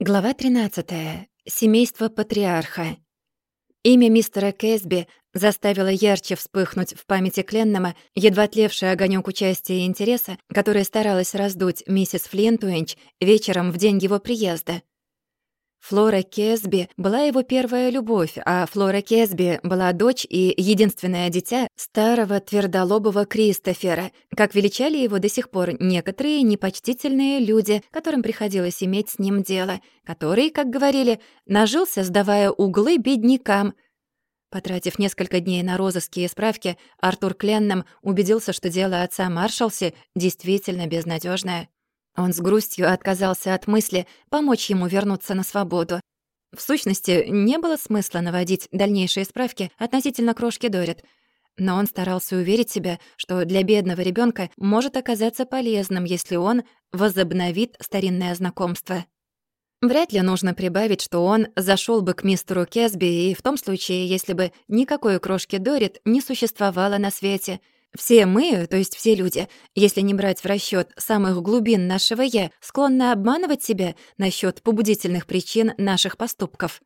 Глава 13. Семейство патриарха. Имя мистера Кэсби заставило ярче вспыхнуть в памяти Кленнама едва тлевший огонёк участия и интереса, который старалась раздуть миссис Флинтуэнч вечером в день его приезда. Флора Кесби была его первая любовь, а Флора Кесби была дочь и единственное дитя старого твердолобого Кристофера, как величали его до сих пор некоторые непочтительные люди, которым приходилось иметь с ним дело, который, как говорили, нажился, сдавая углы беднякам. Потратив несколько дней на розыски и справки, Артур Кленном убедился, что дело отца Маршалси действительно безнадежное. Он с грустью отказался от мысли помочь ему вернуться на свободу. В сущности, не было смысла наводить дальнейшие справки относительно крошки Дорит, но он старался уверить себя, что для бедного ребенка может оказаться полезным, если он возобновит старинное знакомство. Вряд ли нужно прибавить, что он зашел бы к мистеру Кесби и в том случае, если бы никакой крошки Дорит не существовало на свете — все мы, то есть все люди, если не брать в расчет самых глубин нашего «я», склонны обманывать себя насчет побудительных причин наших поступков.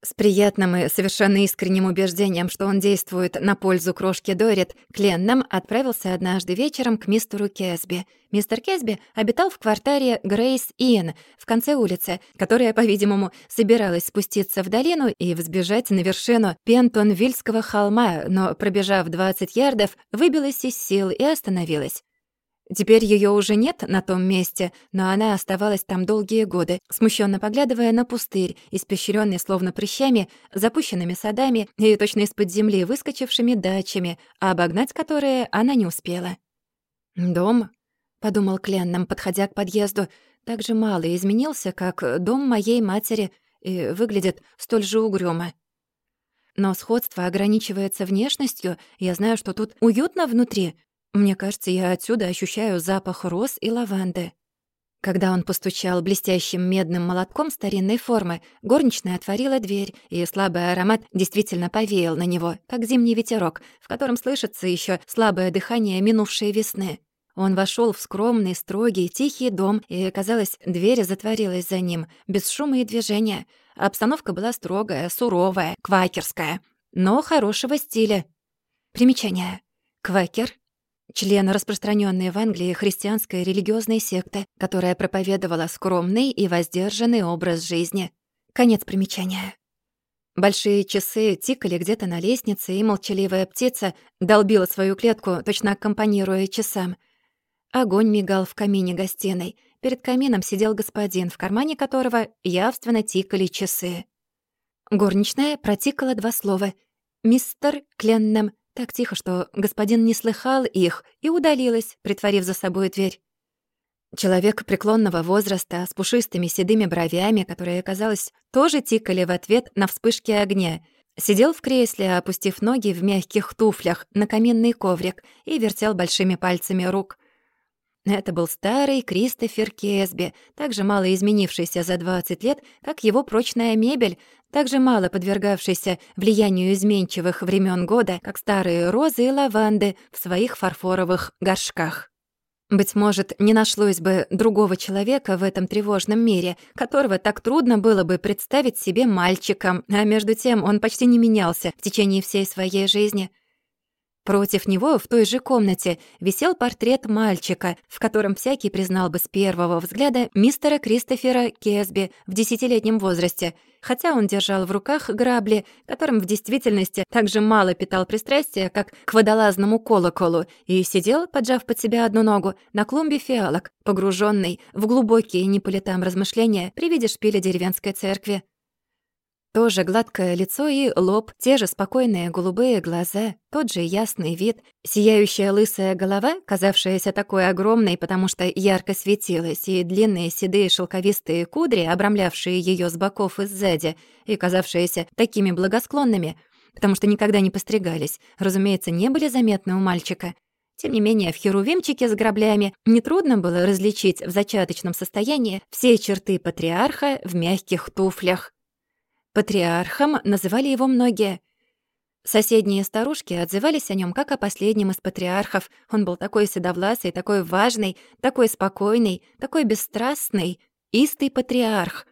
С приятным и совершенно искренним убеждением, что он действует на пользу крошки Дорит, Кленном отправился однажды вечером к мистеру Кесби. Мистер Кесби обитал в квартире Грейс Иэн в конце улицы, которая, по-видимому, собиралась спуститься в долину и взбежать на вершину Пентонвильского холма, но, пробежав 20 ярдов, выбилась из сил и остановилась. Теперь ее уже нет на том месте, но она оставалась там долгие годы, смущенно поглядывая на пустырь, испещренный словно прыщами, запущенными садами и точно из-под земли выскочившими дачами, обогнать которые она не успела. «Дом», — подумал Кленном, подходя к подъезду, так же мало изменился, как дом моей матери, и выглядит столь же угрюмо. Но сходство ограничивается внешностью, я знаю, что тут уютно внутри, мне кажется, я отсюда ощущаю запах роз и лаванды. Когда он постучал блестящим медным молотком старинной формы, горничная отворила дверь, и слабый аромат действительно повеял на него, как зимний ветерок, в котором слышится еще слабое дыхание минувшей весны. Он вошел в скромный, строгий, тихий дом, и, казалось, дверь затворилась за ним, без шума и движения. Обстановка была строгая, суровая, квакерская, но хорошего стиля. Примечание. Квакер член распространенной в Англии христианской религиозной секты, которая проповедовала скромный и воздержанный образ жизни. Конец примечания. Большие часы тикали где-то на лестнице, и молчаливая птица долбила свою клетку, точно аккомпанируя часам. Огонь мигал в камине гостиной. Перед камином сидел господин, в кармане которого явственно тикали часы. Горничная протикала два слова. «Мистер Кленнем так тихо, что господин не слыхал их, и удалилась, притворив за собой дверь. Человек преклонного возраста с пушистыми седыми бровями, которые, казалось, тоже тикали в ответ на вспышки огня, сидел в кресле, опустив ноги в мягких туфлях на каминный коврик и вертел большими пальцами рук. Это был старый Кристофер Кесби, так же мало изменившийся за 20 лет, как его прочная мебель, так же мало подвергавшийся влиянию изменчивых времен года, как старые розы и лаванды в своих фарфоровых горшках. Быть может, не нашлось бы другого человека в этом тревожном мире, которого так трудно было бы представить себе мальчиком, а между тем он почти не менялся в течение всей своей жизни — Против него в той же комнате висел портрет мальчика, в котором всякий признал бы с первого взгляда мистера Кристофера Кесби в десятилетнем возрасте, хотя он держал в руках грабли, которым в действительности так же мало питал пристрастия, как к водолазному колоколу, и сидел, поджав под себя одну ногу, на клумбе фиалок, погруженный в глубокие не размышления при виде шпиля деревенской церкви. Тоже гладкое лицо и лоб, те же спокойные голубые глаза, тот же ясный вид, сияющая лысая голова, казавшаяся такой огромной, потому что ярко светилась, и длинные седые шелковистые кудри, обрамлявшие ее с боков и сзади, и казавшиеся такими благосклонными, потому что никогда не постригались, разумеется, не были заметны у мальчика. Тем не менее, в херувимчике с граблями нетрудно было различить в зачаточном состоянии все черты патриарха в мягких туфлях. Патриархом называли его многие. Соседние старушки отзывались о нем как о последнем из патриархов. Он был такой седовласый, такой важный, такой спокойный, такой бесстрастный, истый патриарх.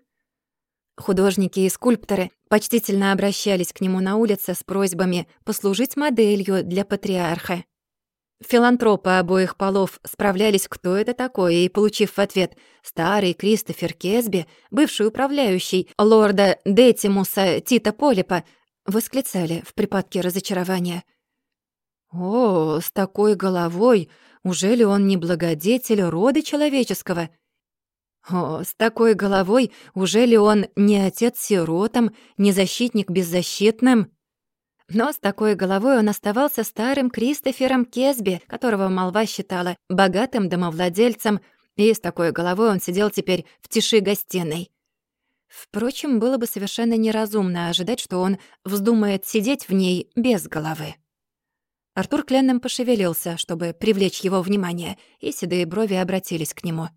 Художники и скульпторы почтительно обращались к нему на улице с просьбами послужить моделью для патриарха. Филантропы обоих полов справлялись, кто это такой, и, получив в ответ «старый Кристофер Кесби, бывший управляющий лорда Детимуса Тита Полипа», восклицали в припадке разочарования. «О, с такой головой! Уже ли он не благодетель рода человеческого?» О, с такой головой уже ли он не отец сиротам, не защитник беззащитным? Но с такой головой он оставался старым Кристофером Кесби, которого молва считала богатым домовладельцем, и с такой головой он сидел теперь в тиши гостиной. Впрочем, было бы совершенно неразумно ожидать, что он вздумает сидеть в ней без головы. Артур Кленном пошевелился, чтобы привлечь его внимание, и седые брови обратились к нему.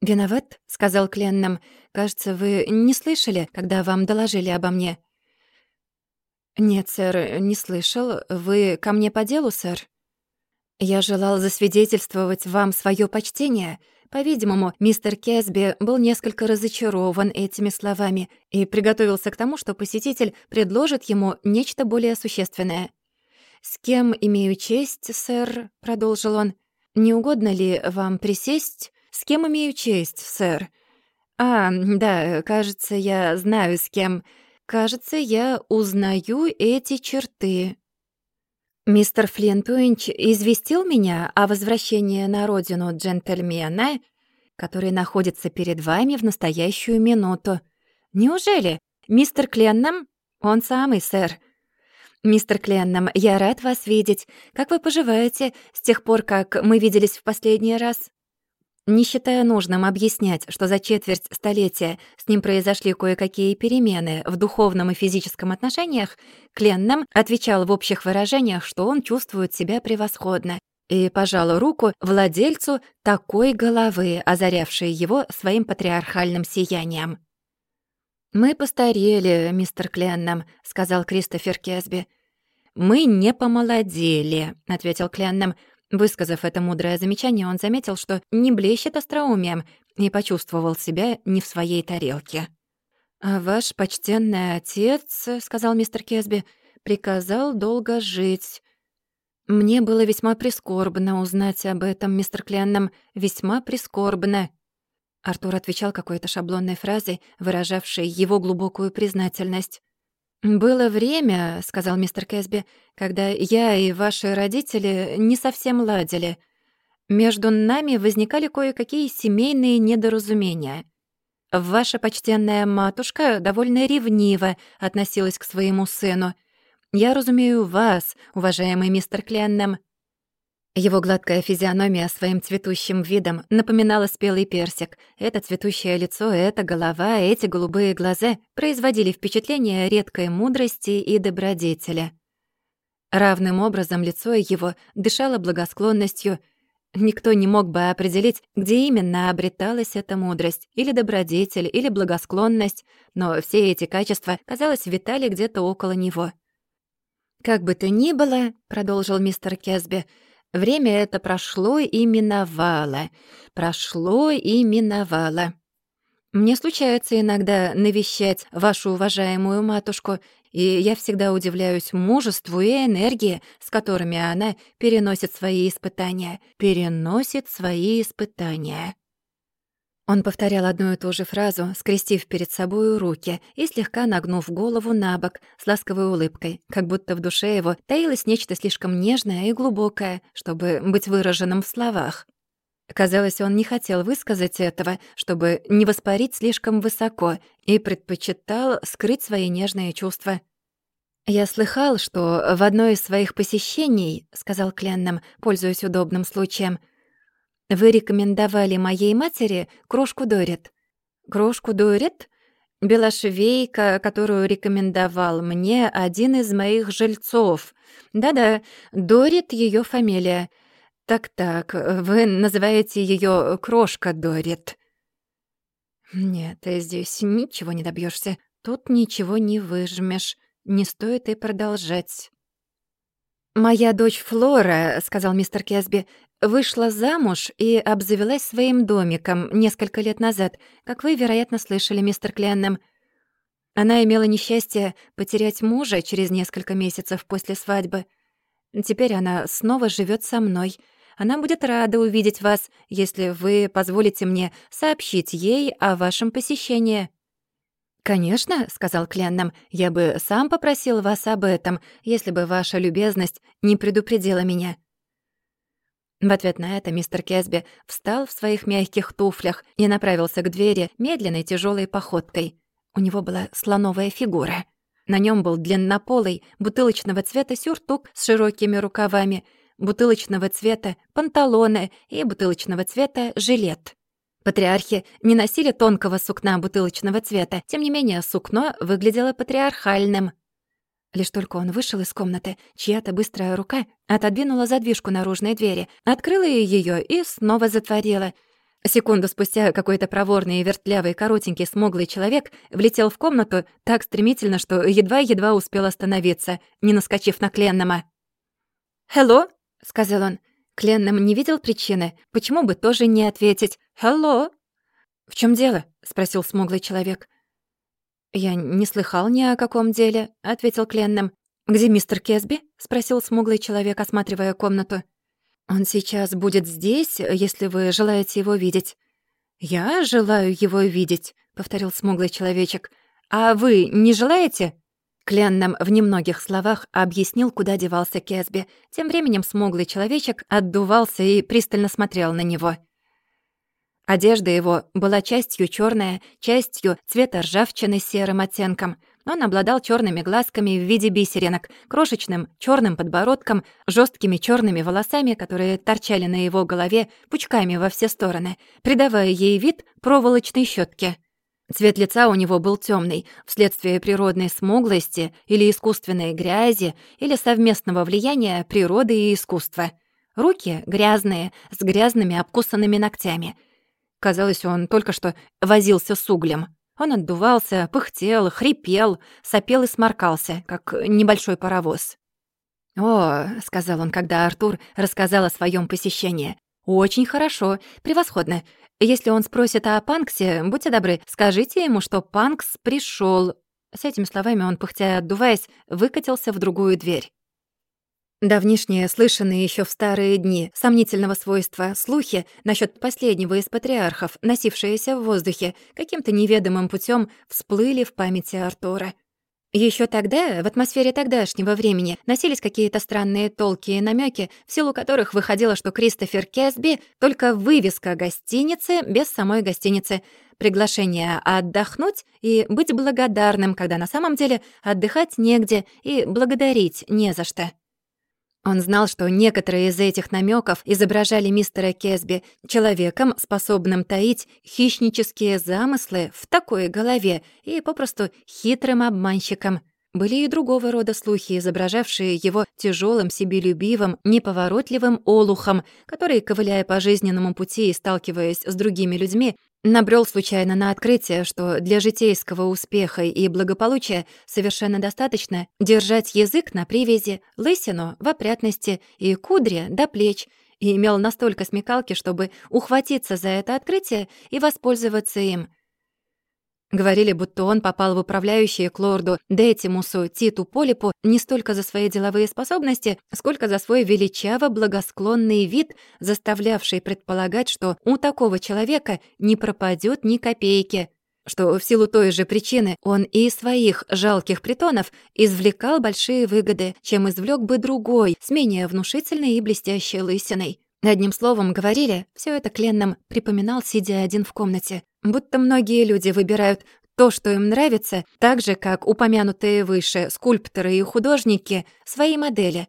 «Виноват», — сказал Кленном. «Кажется, вы не слышали, когда вам доложили обо мне?» «Нет, сэр, не слышал. Вы ко мне по делу, сэр?» «Я желал засвидетельствовать вам свое почтение». По-видимому, мистер Кесби был несколько разочарован этими словами и приготовился к тому, что посетитель предложит ему нечто более существенное. «С кем имею честь, сэр?» — продолжил он. «Не угодно ли вам присесть? С кем имею честь, сэр?» «А, да, кажется, я знаю, с кем. Кажется, я узнаю эти черты. Мистер Флинтуинч известил меня о возвращении на родину джентльмена, который находится перед вами в настоящую минуту. Неужели? Мистер Кленном? Он самый, сэр. Мистер Кленном, я рад вас видеть. Как вы поживаете с тех пор, как мы виделись в последний раз? Не считая нужным объяснять, что за четверть столетия с ним произошли кое-какие перемены в духовном и физическом отношениях, Кленном отвечал в общих выражениях, что он чувствует себя превосходно, и пожал руку владельцу такой головы, озарявшей его своим патриархальным сиянием. «Мы постарели, мистер Кленном», — сказал Кристофер Кесби. «Мы не помолодели», — ответил Кленном. Высказав это мудрое замечание, он заметил, что не блещет остроумием, и почувствовал себя не в своей тарелке. «А ваш почтенный отец, — сказал мистер Кесби, — приказал долго жить. Мне было весьма прискорбно узнать об этом, мистер Кленном, весьма прискорбно». Артур отвечал какой-то шаблонной фразой, выражавшей его глубокую признательность. «Было время, — сказал мистер Кэсби, — когда я и ваши родители не совсем ладили. Между нами возникали кое-какие семейные недоразумения. Ваша почтенная матушка довольно ревниво относилась к своему сыну. Я разумею вас, уважаемый мистер Кленнем, его гладкая физиономия своим цветущим видом напоминала спелый персик. Это цветущее лицо, эта голова, эти голубые глаза производили впечатление редкой мудрости и добродетели. Равным образом лицо его дышало благосклонностью. Никто не мог бы определить, где именно обреталась эта мудрость, или добродетель, или благосклонность, но все эти качества, казалось, витали где-то около него. «Как бы то ни было», — продолжил мистер Кесби, — Время это прошло и миновало, прошло и миновало. Мне случается иногда навещать вашу уважаемую матушку, и я всегда удивляюсь мужеству и энергии, с которыми она переносит свои испытания, переносит свои испытания. Он повторял одну и ту же фразу, скрестив перед собой руки и слегка нагнув голову на бок с ласковой улыбкой, как будто в душе его таилось нечто слишком нежное и глубокое, чтобы быть выраженным в словах. Казалось, он не хотел высказать этого, чтобы не воспарить слишком высоко, и предпочитал скрыть свои нежные чувства. «Я слыхал, что в одно из своих посещений, — сказал Кленном, пользуясь удобным случаем, — вы рекомендовали моей матери крошку Дорит. Крошку Дорит? Белошвейка, которую рекомендовал мне один из моих жильцов. Да-да, Дорит — ее фамилия. Так-так, вы называете ее Крошка Дорит. Нет, здесь ничего не добьешься. Тут ничего не выжмешь. Не стоит и продолжать. «Моя дочь Флора», — сказал мистер Кесби, Вышла замуж и обзавелась своим домиком несколько лет назад, как вы, вероятно, слышали, мистер Кленном. Она имела несчастье потерять мужа через несколько месяцев после свадьбы. Теперь она снова живет со мной. Она будет рада увидеть вас, если вы позволите мне сообщить ей о вашем посещении». «Конечно», — сказал Кленном, — «я бы сам попросил вас об этом, если бы ваша любезность не предупредила меня». В ответ на это мистер Кесби встал в своих мягких туфлях и направился к двери медленной тяжелой походкой. У него была слоновая фигура. На нем был длиннополый, бутылочного цвета сюртук с широкими рукавами, бутылочного цвета панталоны и бутылочного цвета жилет. Патриархи не носили тонкого сукна бутылочного цвета, тем не менее сукно выглядело патриархальным. Лишь только он вышел из комнаты, чья-то быстрая рука отодвинула задвижку наружной двери, открыла ее и снова затворила. Секунду спустя какой-то проворный вертлявый коротенький смуглый человек влетел в комнату так стремительно, что едва-едва успел остановиться, не наскочив на Кленнама. «Хелло?» — сказал он. Кленном не видел причины, почему бы тоже не ответить «Хелло?» «В чем дело?» — спросил смуглый человек. «Я не слыхал ни о каком деле», — ответил Кленном. «Где мистер Кесби?» — спросил смуглый человек, осматривая комнату. «Он сейчас будет здесь, если вы желаете его видеть». «Я желаю его видеть», — повторил смуглый человечек. «А вы не желаете?» Кленном в немногих словах объяснил, куда девался Кесби. Тем временем смуглый человечек отдувался и пристально смотрел на него. Одежда его была частью черная, частью цвета ржавчины с серым оттенком. Он обладал черными глазками в виде бисеринок, крошечным черным подбородком, жесткими черными волосами, которые торчали на его голове пучками во все стороны, придавая ей вид проволочной щетки. Цвет лица у него был темный, вследствие природной смуглости или искусственной грязи, или совместного влияния природы и искусства. Руки грязные, с грязными обкусанными ногтями — Казалось, он только что возился с углем. Он отдувался, пыхтел, хрипел, сопел и сморкался, как небольшой паровоз. «О», — сказал он, когда Артур рассказал о своем посещении, «очень хорошо, превосходно. Если он спросит о Панксе, будьте добры, скажите ему, что Панкс пришел. С этими словами он, пыхтя отдуваясь, выкатился в другую дверь. Давнишние, слышанные еще в старые дни, сомнительного свойства слухи насчет последнего из патриархов, носившиеся в воздухе, каким-то неведомым путем всплыли в памяти Артура. Еще тогда, в атмосфере тогдашнего времени, носились какие-то странные толки и намеки, в силу которых выходило, что Кристофер Кесби — только вывеска гостиницы без самой гостиницы, приглашение отдохнуть и быть благодарным, когда на самом деле отдыхать негде и благодарить не за что. Он знал, что некоторые из этих намеков изображали мистера Кесби человеком, способным таить хищнические замыслы в такой голове и попросту хитрым обманщиком. Были и другого рода слухи, изображавшие его тяжелым, себелюбивым, неповоротливым олухом, который, ковыляя по жизненному пути и сталкиваясь с другими людьми, Набрел случайно на открытие, что для житейского успеха и благополучия совершенно достаточно держать язык на привязи, лысину в опрятности и кудри до плеч, и имел настолько смекалки, чтобы ухватиться за это открытие и воспользоваться им — Говорили, будто он попал в управляющие к лорду Детимусу Титу Полипу не столько за свои деловые способности, сколько за свой величаво благосклонный вид, заставлявший предполагать, что у такого человека не пропадет ни копейки, что в силу той же причины он и из своих жалких притонов извлекал большие выгоды, чем извлек бы другой, с менее внушительной и блестящей лысиной. Одним словом, говорили, все это Кленном припоминал, сидя один в комнате. Будто многие люди выбирают то, что им нравится, так же, как упомянутые выше скульпторы и художники, свои модели.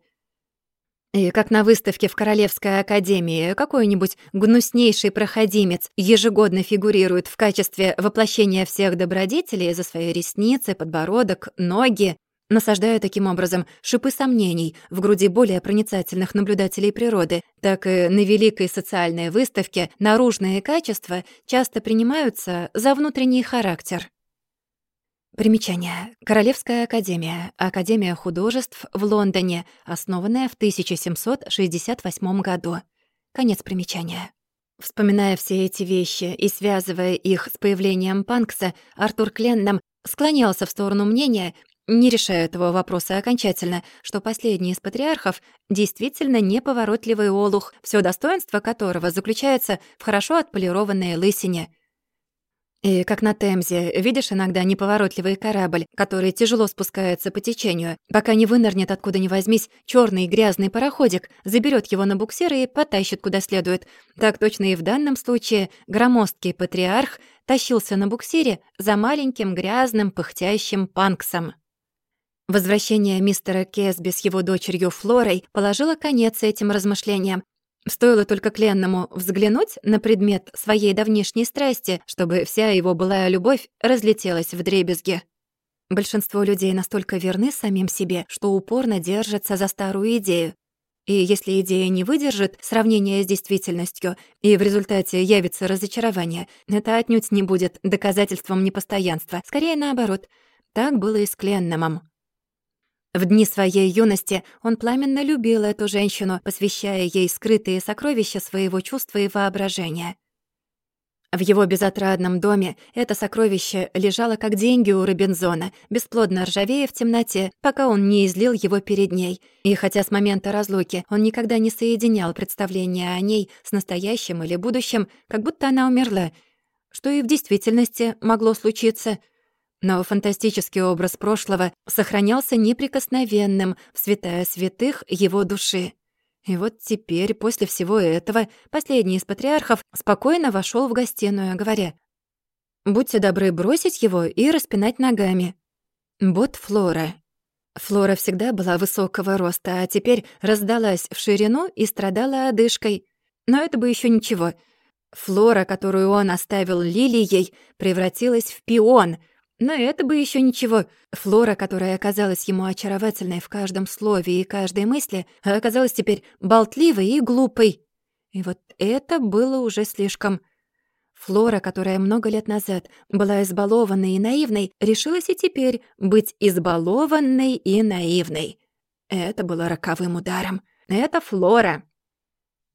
И как на выставке в Королевской академии какой-нибудь гнуснейший проходимец ежегодно фигурирует в качестве воплощения всех добродетелей за свои ресницы, подбородок, ноги, насаждая таким образом шипы сомнений в груди более проницательных наблюдателей природы, так и на великой социальной выставке наружные качества часто принимаются за внутренний характер. Примечание. Королевская академия. Академия художеств в Лондоне, основанная в 1768 году. Конец примечания. Вспоминая все эти вещи и связывая их с появлением Панкса, Артур Кленном склонялся в сторону мнения, не решая этого вопроса окончательно, что последний из патриархов действительно неповоротливый олух, все достоинство которого заключается в хорошо отполированной лысине. И как на Темзе, видишь иногда неповоротливый корабль, который тяжело спускается по течению, пока не вынырнет откуда ни возьмись черный грязный пароходик, заберет его на буксир и потащит куда следует. Так точно и в данном случае громоздкий патриарх тащился на буксире за маленьким грязным пыхтящим панксом. Возвращение мистера Кесби с его дочерью Флорой положило конец этим размышлениям. Стоило только Кленному взглянуть на предмет своей давнишней страсти, чтобы вся его былая любовь разлетелась в дребезги. Большинство людей настолько верны самим себе, что упорно держатся за старую идею. И если идея не выдержит сравнения с действительностью, и в результате явится разочарование, это отнюдь не будет доказательством непостоянства. Скорее наоборот. Так было и с Кленномом. В дни своей юности он пламенно любил эту женщину, посвящая ей скрытые сокровища своего чувства и воображения. В его безотрадном доме это сокровище лежало как деньги у Робинзона, бесплодно ржавея в темноте, пока он не излил его перед ней. И хотя с момента разлуки он никогда не соединял представления о ней с настоящим или будущим, как будто она умерла, что и в действительности могло случиться — но фантастический образ прошлого сохранялся неприкосновенным в святая святых его души. И вот теперь, после всего этого, последний из патриархов спокойно вошел в гостиную, говоря, «Будьте добры бросить его и распинать ногами». Бот Флора. Флора всегда была высокого роста, а теперь раздалась в ширину и страдала одышкой. Но это бы еще ничего. Флора, которую он оставил лилией, превратилась в пион — но это бы еще ничего. Флора, которая оказалась ему очаровательной в каждом слове и каждой мысли, оказалась теперь болтливой и глупой. И вот это было уже слишком. Флора, которая много лет назад была избалованной и наивной, решилась и теперь быть избалованной и наивной. Это было роковым ударом. Это Флора.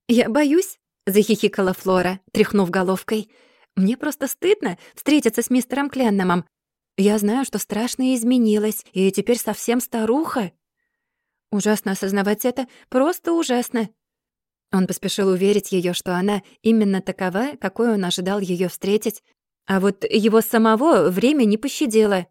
«Я боюсь», — захихикала Флора, тряхнув головкой. «Мне просто стыдно встретиться с мистером Кленномом. Я знаю, что страшно изменилась, и теперь совсем старуха. Ужасно осознавать это, просто ужасно. Он поспешил уверить ее, что она именно такова, какой он ожидал ее встретить, а вот его самого время не пощадило.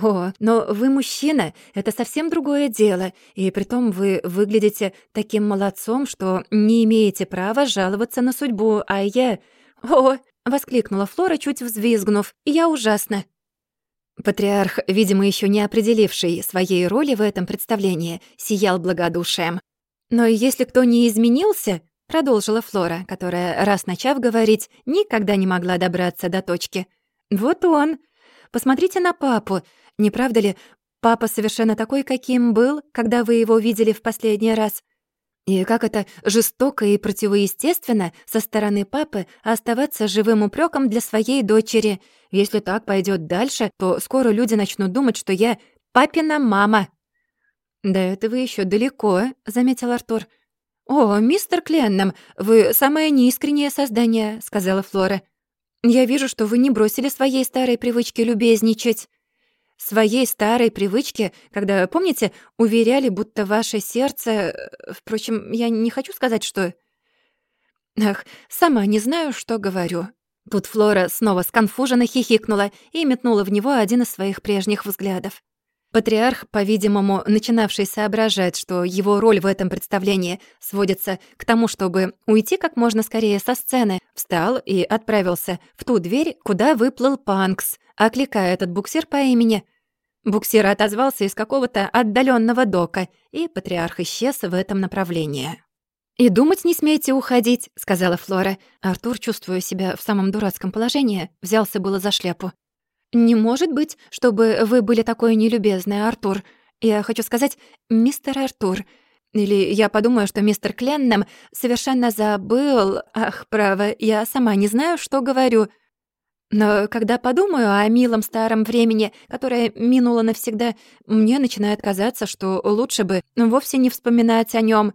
«О, но вы мужчина, это совсем другое дело, и притом вы выглядите таким молодцом, что не имеете права жаловаться на судьбу, а я... О, — воскликнула Флора, чуть взвизгнув. «Я ужасно!» Патриарх, видимо, еще не определивший своей роли в этом представлении, сиял благодушием. «Но если кто не изменился...» — продолжила Флора, которая, раз начав говорить, никогда не могла добраться до точки. «Вот он! Посмотрите на папу. Не правда ли, папа совершенно такой, каким был, когда вы его видели в последний раз? И как это жестоко и противоестественно со стороны папы оставаться живым упреком для своей дочери. Если так пойдет дальше, то скоро люди начнут думать, что я папина мама. «До этого еще далеко», — заметил Артур. «О, мистер Кленном, вы самое неискреннее создание», — сказала Флора. «Я вижу, что вы не бросили своей старой привычки любезничать» своей старой привычке, когда, помните, уверяли, будто ваше сердце... Э, впрочем, я не хочу сказать, что... Ах, сама не знаю, что говорю. Тут Флора снова сконфуженно хихикнула и метнула в него один из своих прежних взглядов. Патриарх, по-видимому, начинавший соображать, что его роль в этом представлении сводится к тому, чтобы уйти как можно скорее со сцены, встал и отправился в ту дверь, куда выплыл Панкс, окликая этот буксир по имени. Буксир отозвался из какого-то отдаленного дока, и патриарх исчез в этом направлении. «И думать не смейте уходить», — сказала Флора. Артур, чувствуя себя в самом дурацком положении, взялся было за шляпу. «Не может быть, чтобы вы были такой нелюбезный, Артур. Я хочу сказать, мистер Артур. Или я подумаю, что мистер Кленном совершенно забыл... Ах, право, я сама не знаю, что говорю. Но когда подумаю о милом старом времени, которое минуло навсегда, мне начинает казаться, что лучше бы вовсе не вспоминать о нем.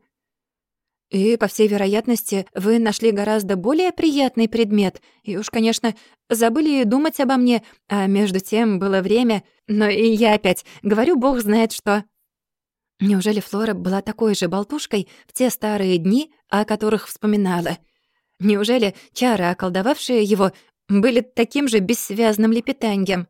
И, по всей вероятности, вы нашли гораздо более приятный предмет. И уж, конечно, забыли думать обо мне, а между тем было время. Но и я опять говорю, бог знает что. Неужели Флора была такой же болтушкой в те старые дни, о которых вспоминала? Неужели чары, околдовавшие его, были таким же бессвязным лепетаньем?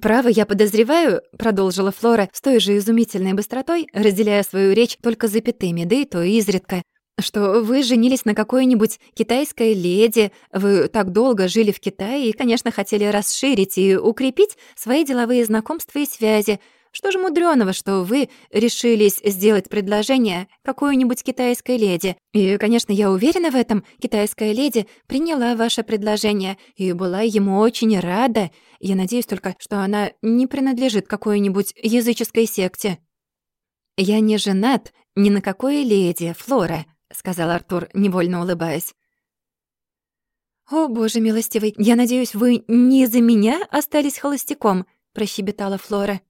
«Право, я подозреваю», — продолжила Флора с той же изумительной быстротой, разделяя свою речь только запятыми, да и то изредка, что вы женились на какой-нибудь китайской леди, вы так долго жили в Китае и, конечно, хотели расширить и укрепить свои деловые знакомства и связи, что же мудрёного, что вы решились сделать предложение какой-нибудь китайской леди? И, конечно, я уверена в этом, китайская леди приняла ваше предложение и была ему очень рада. Я надеюсь только, что она не принадлежит какой-нибудь языческой секте. «Я не женат ни на какой леди, Флора», — сказал Артур, невольно улыбаясь. «О, боже милостивый, я надеюсь, вы не из-за меня остались холостяком», — прощебетала Флора.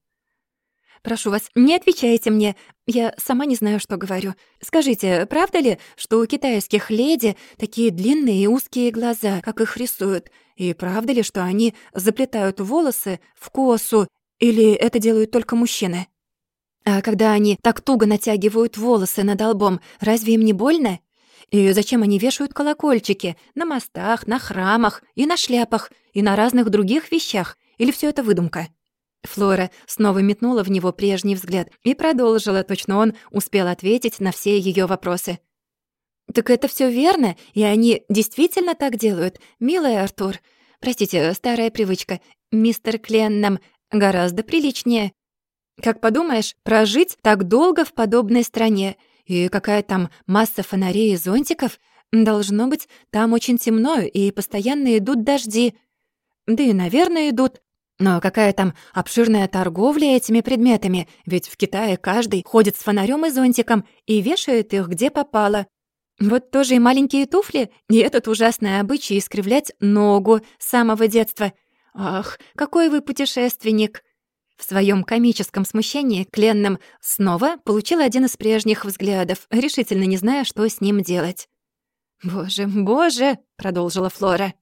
Прошу вас, не отвечайте мне. Я сама не знаю, что говорю. Скажите, правда ли, что у китайских леди такие длинные и узкие глаза, как их рисуют? И правда ли, что они заплетают волосы в косу, или это делают только мужчины? А когда они так туго натягивают волосы над лбом, разве им не больно? И зачем они вешают колокольчики на мостах, на храмах и на шляпах, и на разных других вещах? Или все это выдумка? Флора снова метнула в него прежний взгляд и продолжила, точно он успел ответить на все ее вопросы. «Так это все верно, и они действительно так делают, милый Артур. Простите, старая привычка. Мистер Кленном гораздо приличнее. Как подумаешь, прожить так долго в подобной стране, и какая там масса фонарей и зонтиков, должно быть, там очень темно, и постоянно идут дожди. Да и, наверное, идут. Но какая там обширная торговля этими предметами, ведь в Китае каждый ходит с фонарем и зонтиком и вешает их где попало. Вот тоже и маленькие туфли, и этот ужасный обычай искривлять ногу с самого детства. Ах, какой вы путешественник! В своем комическом смущении Кленном снова получил один из прежних взглядов, решительно не зная, что с ним делать. «Боже, боже!» — продолжила Флора.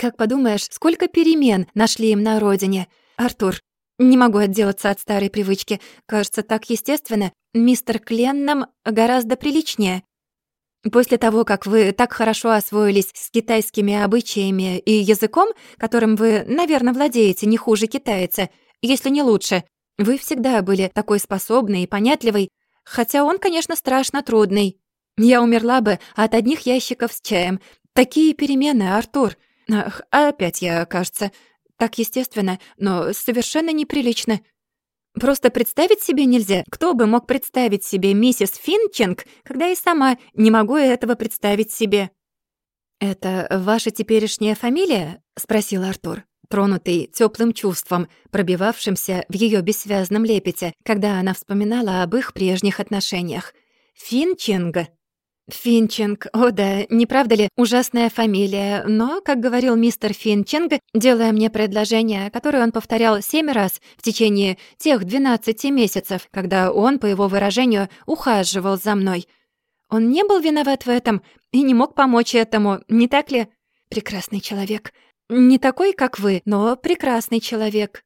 Как подумаешь, сколько перемен нашли им на родине. Артур, не могу отделаться от старой привычки. Кажется, так естественно. Мистер Кленном гораздо приличнее. После того, как вы так хорошо освоились с китайскими обычаями и языком, которым вы, наверное, владеете не хуже китайца, если не лучше, вы всегда были такой способной и понятливой, хотя он, конечно, страшно трудный. Я умерла бы от одних ящиков с чаем. Такие перемены, Артур. Ах, опять я, кажется, так естественно, но совершенно неприлично. Просто представить себе нельзя. Кто бы мог представить себе миссис Финчинг, когда и сама не могу этого представить себе? «Это ваша теперешняя фамилия?» — спросил Артур, тронутый теплым чувством, пробивавшимся в ее бессвязном лепете, когда она вспоминала об их прежних отношениях. «Финчинг?» Финчинг, о да, не правда ли, ужасная фамилия, но, как говорил мистер Финчинг, делая мне предложение, которое он повторял семь раз в течение тех двенадцати месяцев, когда он, по его выражению, ухаживал за мной. Он не был виноват в этом и не мог помочь этому, не так ли? Прекрасный человек. Не такой, как вы, но прекрасный человек.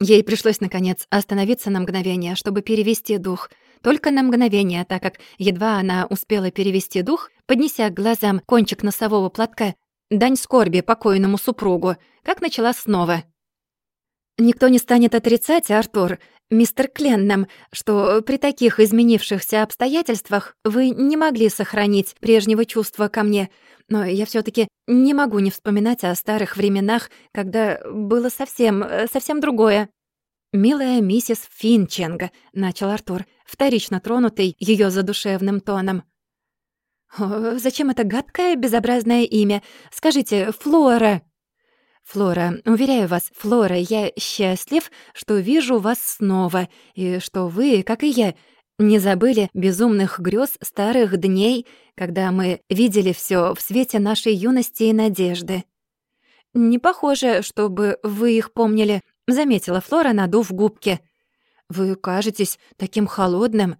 Ей пришлось, наконец, остановиться на мгновение, чтобы перевести дух — только на мгновение, так как едва она успела перевести дух, поднеся к глазам кончик носового платка, дань скорби покойному супругу, как начала снова. «Никто не станет отрицать, Артур, мистер Кленном, что при таких изменившихся обстоятельствах вы не могли сохранить прежнего чувства ко мне, но я все таки не могу не вспоминать о старых временах, когда было совсем, совсем другое». «Милая миссис Финченга», — начал Артур, вторично тронутый ее задушевным тоном. «О, зачем это гадкое, безобразное имя? Скажите, Флора!» «Флора, уверяю вас, Флора, я счастлив, что вижу вас снова, и что вы, как и я, не забыли безумных грез старых дней, когда мы видели все в свете нашей юности и надежды. Не похоже, чтобы вы их помнили, — заметила Флора, надув губки. «Вы кажетесь таким холодным.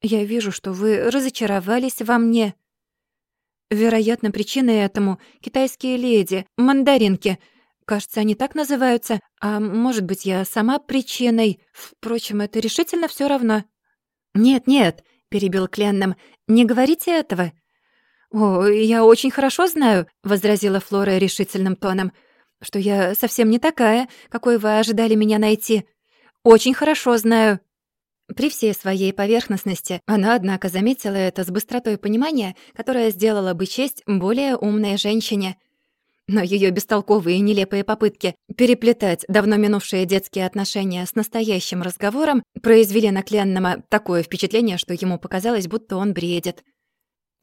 Я вижу, что вы разочаровались во мне. Вероятно, причиной этому китайские леди, мандаринки. Кажется, они так называются. А может быть, я сама причиной. Впрочем, это решительно все равно. «Нет-нет», — перебил Кленном, — «не говорите этого». «О, я очень хорошо знаю», — возразила Флора решительным тоном, «что я совсем не такая, какой вы ожидали меня найти. Очень хорошо знаю». При всей своей поверхностности она, однако, заметила это с быстротой понимания, которая сделала бы честь более умной женщине. Но ее бестолковые и нелепые попытки переплетать давно минувшие детские отношения с настоящим разговором произвели на Кленнама такое впечатление, что ему показалось, будто он бредит.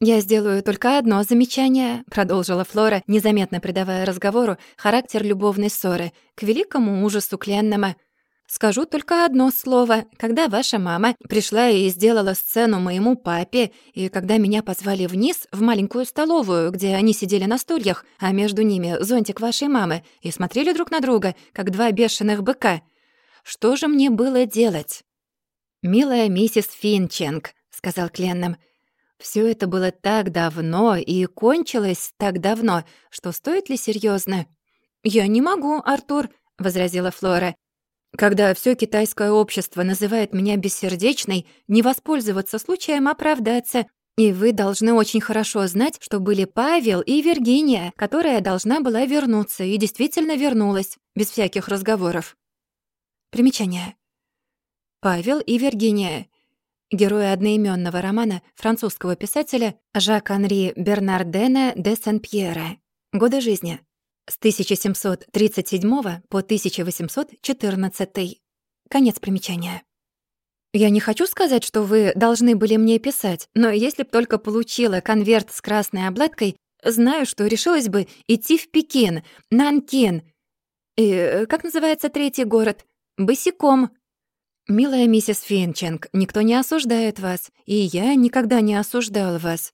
«Я сделаю только одно замечание», — продолжила Флора, незаметно придавая разговору характер любовной ссоры, к великому ужасу Кленнама — Скажу только одно слово. Когда ваша мама пришла и сделала сцену моему папе, и когда меня позвали вниз, в маленькую столовую, где они сидели на стульях, а между ними зонтик вашей мамы, и смотрели друг на друга, как два бешеных быка, что же мне было делать? «Милая миссис Финченг», — сказал Кленном, — «всё это было так давно и кончилось так давно, что стоит ли серьёзно?» «Я не могу, Артур», — возразила Флора. Когда все китайское общество называет меня бессердечной, не воспользоваться случаем оправдаться. И вы должны очень хорошо знать, что были Павел и Виргиния, которая должна была вернуться и действительно вернулась, без всяких разговоров. Примечание. Павел и Виргиния. Герои одноименного романа французского писателя Жак-Анри Бернардена де Сен-Пьера. Годы жизни с 1737 по 1814. Конец примечания. Я не хочу сказать, что вы должны были мне писать, но если б только получила конверт с красной обладкой, знаю, что решилась бы идти в Пекин, Нанкин. И э, как называется третий город? Босиком. Милая миссис Финченг, никто не осуждает вас, и я никогда не осуждал вас.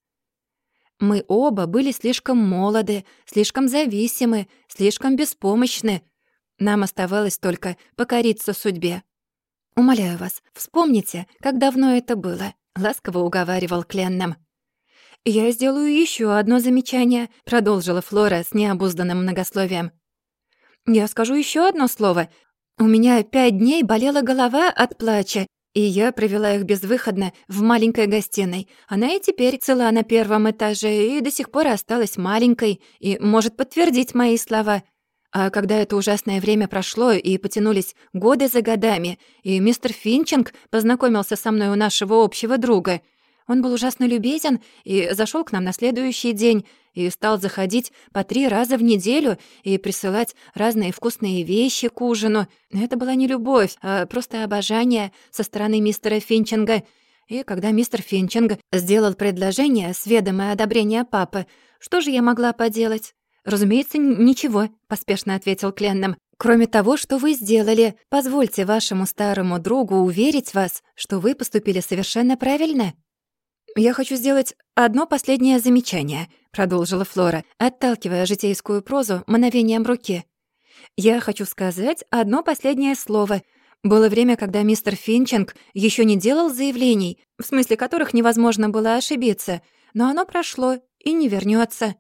Мы оба были слишком молоды, слишком зависимы, слишком беспомощны. Нам оставалось только покориться судьбе. «Умоляю вас, вспомните, как давно это было», — ласково уговаривал Кленном. «Я сделаю еще одно замечание», — продолжила Флора с необузданным многословием. «Я скажу еще одно слово. У меня пять дней болела голова от плача, и я провела их безвыходно в маленькой гостиной. Она и теперь цела на первом этаже и до сих пор осталась маленькой и может подтвердить мои слова. А когда это ужасное время прошло и потянулись годы за годами, и мистер Финчинг познакомился со мной у нашего общего друга — он был ужасно любезен и зашел к нам на следующий день и стал заходить по три раза в неделю и присылать разные вкусные вещи к ужину. Это была не любовь, а просто обожание со стороны мистера Финчинга. И когда мистер Финчинг сделал предложение с ведомое одобрение папы, что же я могла поделать? «Разумеется, ничего», — поспешно ответил Кленном. «Кроме того, что вы сделали, позвольте вашему старому другу уверить вас, что вы поступили совершенно правильно». «Я хочу сделать одно последнее замечание», — продолжила Флора, отталкивая житейскую прозу мановением руки. «Я хочу сказать одно последнее слово. Было время, когда мистер Финчинг еще не делал заявлений, в смысле которых невозможно было ошибиться, но оно прошло и не вернется.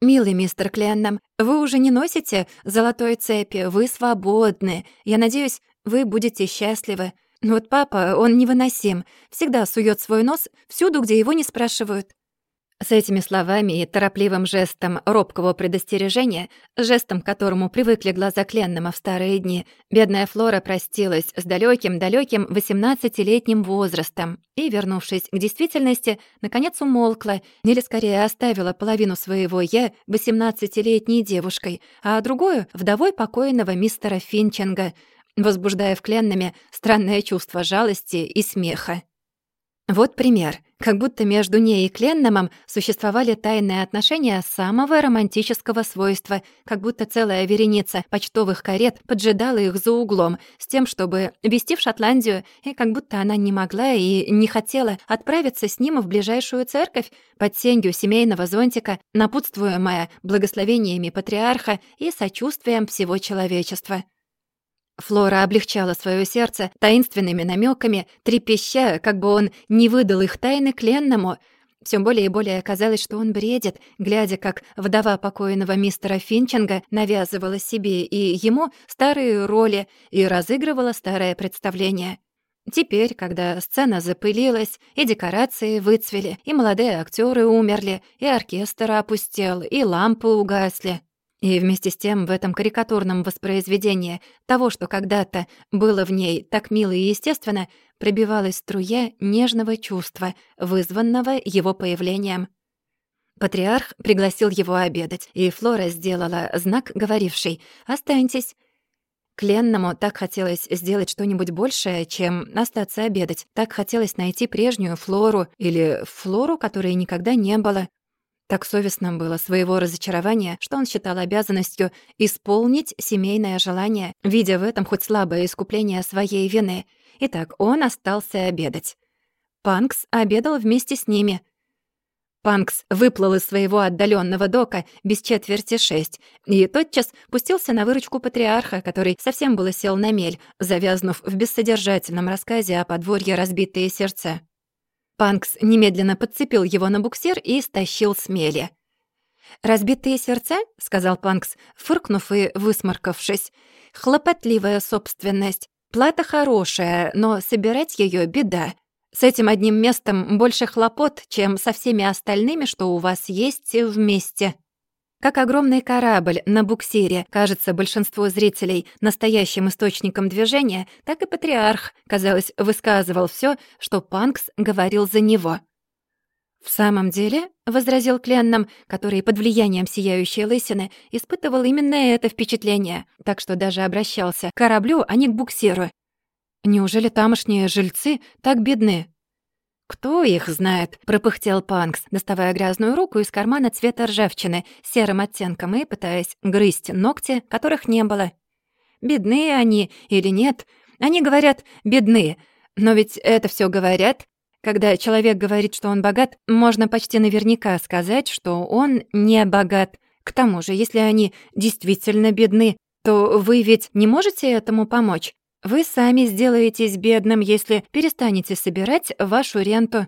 «Милый мистер Кленном, вы уже не носите золотой цепи, вы свободны. Я надеюсь, вы будете счастливы. Вот папа, он невыносим. Всегда сует свой нос всюду, где его не спрашивают. С этими словами и торопливым жестом робкого предостережения, жестом, к которому привыкли глаза Кленнама в старые дни, бедная Флора простилась с далеким далеким восемнадцатилетним возрастом и, вернувшись к действительности, наконец умолкла, или скорее оставила половину своего «я» восемнадцатилетней девушкой, а другую — вдовой покойного мистера Финчинга — возбуждая в Кленнаме странное чувство жалости и смеха. Вот пример. Как будто между ней и Кленнамом существовали тайные отношения самого романтического свойства, как будто целая вереница почтовых карет поджидала их за углом с тем, чтобы везти в Шотландию, и как будто она не могла и не хотела отправиться с ним в ближайшую церковь под сенью семейного зонтика, напутствуемая благословениями патриарха и сочувствием всего человечества. Флора облегчала свое сердце таинственными намеками, трепеща, как бы он не выдал их тайны кленному. Все более и более оказалось, что он бредит, глядя, как вдова покойного мистера Финчинга навязывала себе и ему старые роли и разыгрывала старое представление. Теперь, когда сцена запылилась, и декорации выцвели, и молодые актеры умерли, и оркестр опустел, и лампы угасли, и вместе с тем в этом карикатурном воспроизведении того, что когда-то было в ней так мило и естественно, пробивалась струя нежного чувства, вызванного его появлением. Патриарх пригласил его обедать, и Флора сделала знак, говоривший «Останьтесь». Кленному так хотелось сделать что-нибудь большее, чем остаться обедать. Так хотелось найти прежнюю Флору или Флору, которой никогда не было. Так совестно было своего разочарования, что он считал обязанностью исполнить семейное желание, видя в этом хоть слабое искупление своей вины. Итак, он остался обедать. Панкс обедал вместе с ними. Панкс выплыл из своего отдаленного дока без четверти шесть и тотчас пустился на выручку патриарха, который совсем было сел на мель, завязнув в бессодержательном рассказе о подворье «Разбитые сердца». Панкс немедленно подцепил его на буксир и стащил с. «Разбитые сердца?» — сказал Панкс, фыркнув и высморкавшись. «Хлопотливая собственность. Плата хорошая, но собирать ее беда. С этим одним местом больше хлопот, чем со всеми остальными, что у вас есть вместе». Как огромный корабль на буксире кажется большинству зрителей настоящим источником движения, так и патриарх, казалось, высказывал все, что Панкс говорил за него. «В самом деле», — возразил Кленном, который под влиянием сияющей лысины испытывал именно это впечатление, так что даже обращался к кораблю, а не к буксиру. «Неужели тамошние жильцы так бедны?» «Кто их знает?» — пропыхтел Панкс, доставая грязную руку из кармана цвета ржавчины, серым оттенком и пытаясь грызть ногти, которых не было. «Бедные они или нет? Они говорят «бедные», но ведь это все говорят. Когда человек говорит, что он богат, можно почти наверняка сказать, что он не богат. К тому же, если они действительно бедны, то вы ведь не можете этому помочь. Вы сами сделаетесь бедным, если перестанете собирать вашу ренту».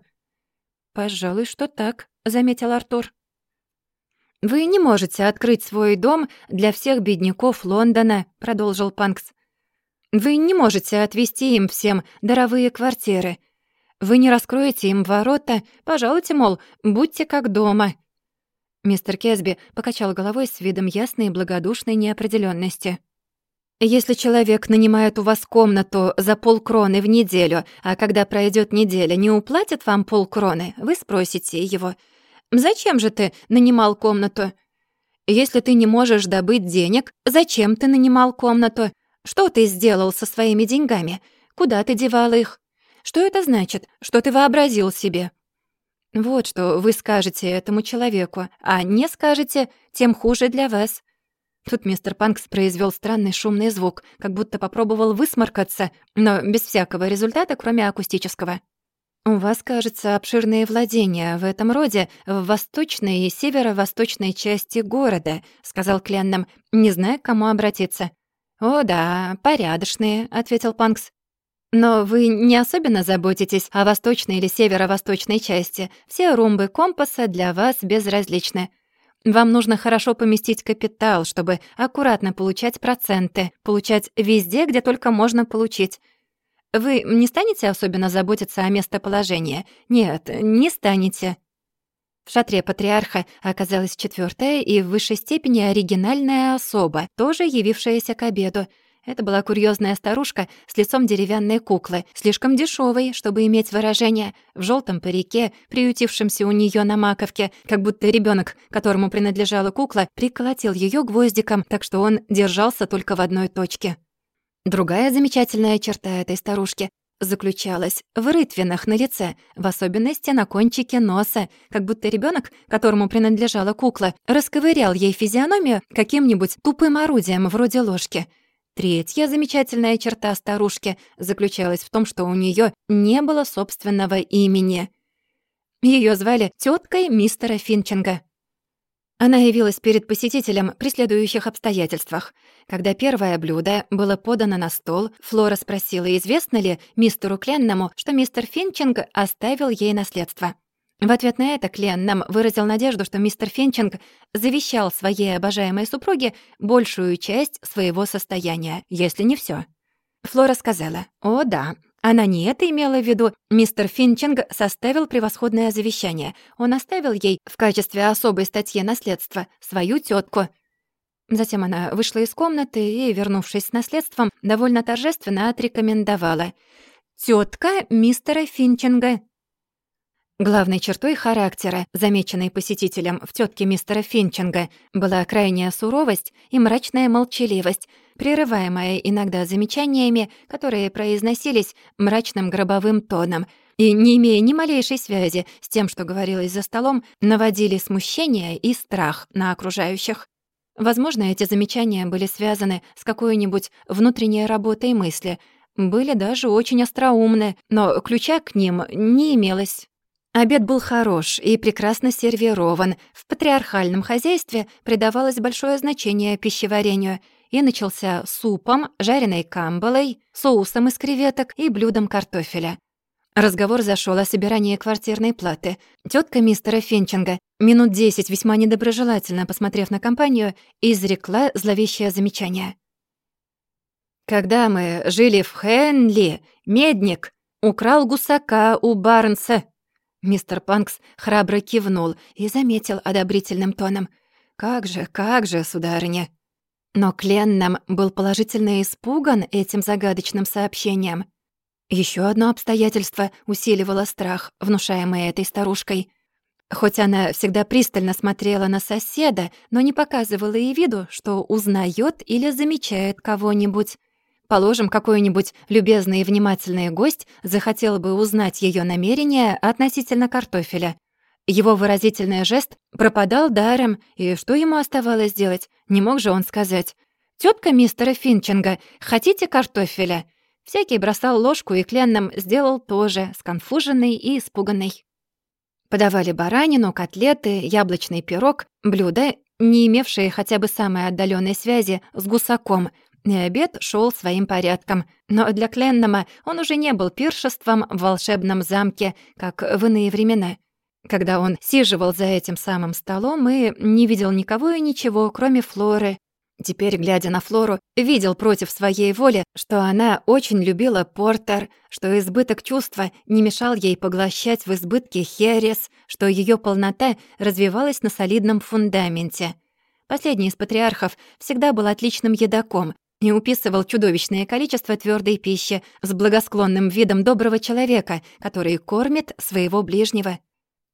«Пожалуй, что так», — заметил Артур. «Вы не можете открыть свой дом для всех бедняков Лондона», — продолжил Панкс. «Вы не можете отвести им всем даровые квартиры. Вы не раскроете им ворота, пожалуйте, мол, будьте как дома». Мистер Кесби покачал головой с видом ясной и благодушной неопределенности. Если человек нанимает у вас комнату за полкроны в неделю, а когда пройдет неделя, не уплатит вам полкроны, вы спросите его, «Зачем же ты нанимал комнату?» Если ты не можешь добыть денег, зачем ты нанимал комнату? Что ты сделал со своими деньгами? Куда ты девал их? Что это значит? Что ты вообразил себе? Вот что вы скажете этому человеку, а не скажете, тем хуже для вас. Тут мистер Панкс произвел странный шумный звук, как будто попробовал высморкаться, но без всякого результата, кроме акустического. «У вас, кажется, обширные владения в этом роде в восточной и северо-восточной части города», — сказал Кленном, не зная, к кому обратиться. «О да, порядочные», — ответил Панкс. «Но вы не особенно заботитесь о восточной или северо-восточной части. Все румбы компаса для вас безразличны. Вам нужно хорошо поместить капитал, чтобы аккуратно получать проценты, получать везде, где только можно получить. Вы не станете особенно заботиться о местоположении? Нет, не станете. В шатре патриарха оказалась четвертая и в высшей степени оригинальная особа, тоже явившаяся к обеду — это была курьезная старушка с лицом деревянной куклы, слишком дешевой, чтобы иметь выражение, в желтом парике, приютившемся у нее на маковке, как будто ребенок, которому принадлежала кукла, приколотил ее гвоздиком, так что он держался только в одной точке. Другая замечательная черта этой старушки заключалась в рытвинах на лице, в особенности на кончике носа, как будто ребенок, которому принадлежала кукла, расковырял ей физиономию каким-нибудь тупым орудием вроде ложки — Третья замечательная черта старушки заключалась в том, что у нее не было собственного имени. Ее звали теткой мистера Финчинга. Она явилась перед посетителем при следующих обстоятельствах. Когда первое блюдо было подано на стол, Флора спросила, известно ли мистеру Кленному, что мистер Финчинг оставил ей наследство. В ответ на это Кленнам выразил надежду, что мистер Финчинг завещал своей обожаемой супруге большую часть своего состояния, если не все. Флора сказала, «О, да, она не это имела в виду. Мистер Финчинг составил превосходное завещание. Он оставил ей в качестве особой статьи наследства свою тетку. Затем она вышла из комнаты и, вернувшись с наследством, довольно торжественно отрекомендовала. тетка мистера Финчинга». Главной чертой характера, замеченной посетителем в тетке мистера Финчинга, была крайняя суровость и мрачная молчаливость, прерываемая иногда замечаниями, которые произносились мрачным гробовым тоном и, не имея ни малейшей связи с тем, что говорилось за столом, наводили смущение и страх на окружающих. Возможно, эти замечания были связаны с какой-нибудь внутренней работой мысли, были даже очень остроумны, но ключа к ним не имелось. Обед был хорош и прекрасно сервирован. В патриархальном хозяйстве придавалось большое значение пищеварению и начался супом, жареной камбалой, соусом из креветок и блюдом картофеля. Разговор зашел о собирании квартирной платы. Тетка мистера Финчинга, минут десять весьма недоброжелательно посмотрев на компанию, изрекла зловещее замечание. «Когда мы жили в Хенли, медник украл гусака у Барнса Мистер Панкс храбро кивнул и заметил одобрительным тоном. «Как же, как же, сударыня!» Но Кленном был положительно испуган этим загадочным сообщением. Еще одно обстоятельство усиливало страх, внушаемый этой старушкой. Хоть она всегда пристально смотрела на соседа, но не показывала и виду, что узнает или замечает кого-нибудь. Положим, какой-нибудь любезный и внимательный гость захотел бы узнать ее намерения относительно картофеля. Его выразительный жест пропадал даром, и что ему оставалось делать? Не мог же он сказать. «Тётка мистера Финчинга, хотите картофеля?» Всякий бросал ложку, и Кленном сделал тоже, сконфуженный и испуганный. Подавали баранину, котлеты, яблочный пирог, блюда, не имевшие хотя бы самой отдаленной связи с гусаком — и обед шел своим порядком. Но для Кленнама он уже не был пиршеством в волшебном замке, как в иные времена. Когда он сиживал за этим самым столом и не видел никого и ничего, кроме Флоры. Теперь, глядя на Флору, видел против своей воли, что она очень любила портер, что избыток чувства не мешал ей поглощать в избытке херес, что ее полнота развивалась на солидном фундаменте. Последний из патриархов всегда был отличным едоком, и уписывал чудовищное количество твердой пищи с благосклонным видом доброго человека, который кормит своего ближнего.